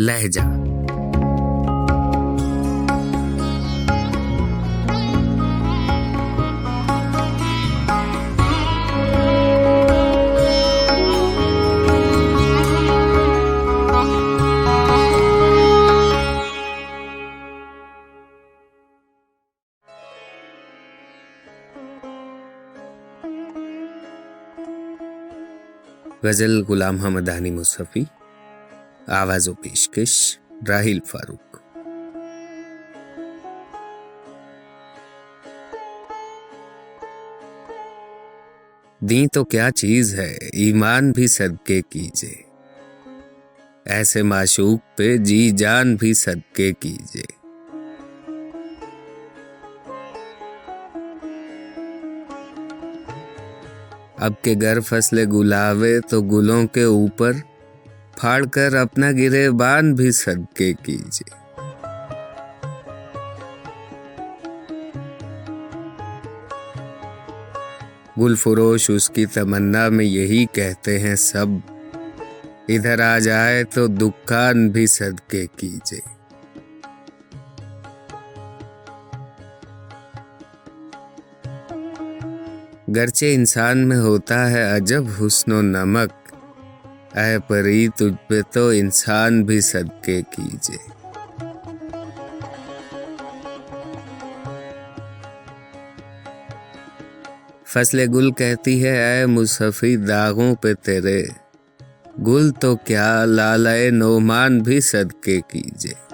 لہجہ۔ غزل غلام حمدانی مصطفی۔ آواز و پیشکش راہیل فاروق۔ دی تو کیا چیز ہے؟ ایمان بھی صدقے کیجے ایسے معشوق پہ جی جان بھی صدقے کیجے اب کے گر فصل گلاوے تو گلوں کے اوپر پھاڑ کر اپنا گرے بان بھی صدقے کیجے گل فروش اس کی تمنا میں یہی کہتے ہیں، سب، ادھر آ جائے تو دکان بھی صدقے کیجے گرچہ انسان میں ہوتا ہے عجب حسن و نمک اے پری، تجھ پہ تو انسان بھی صدقے کیجے فصل گل کہتی ہے، اے مصحفی، داغوں پہ تیرے۔ گل تو کیا لالے نعمان بھی صدقے کیجے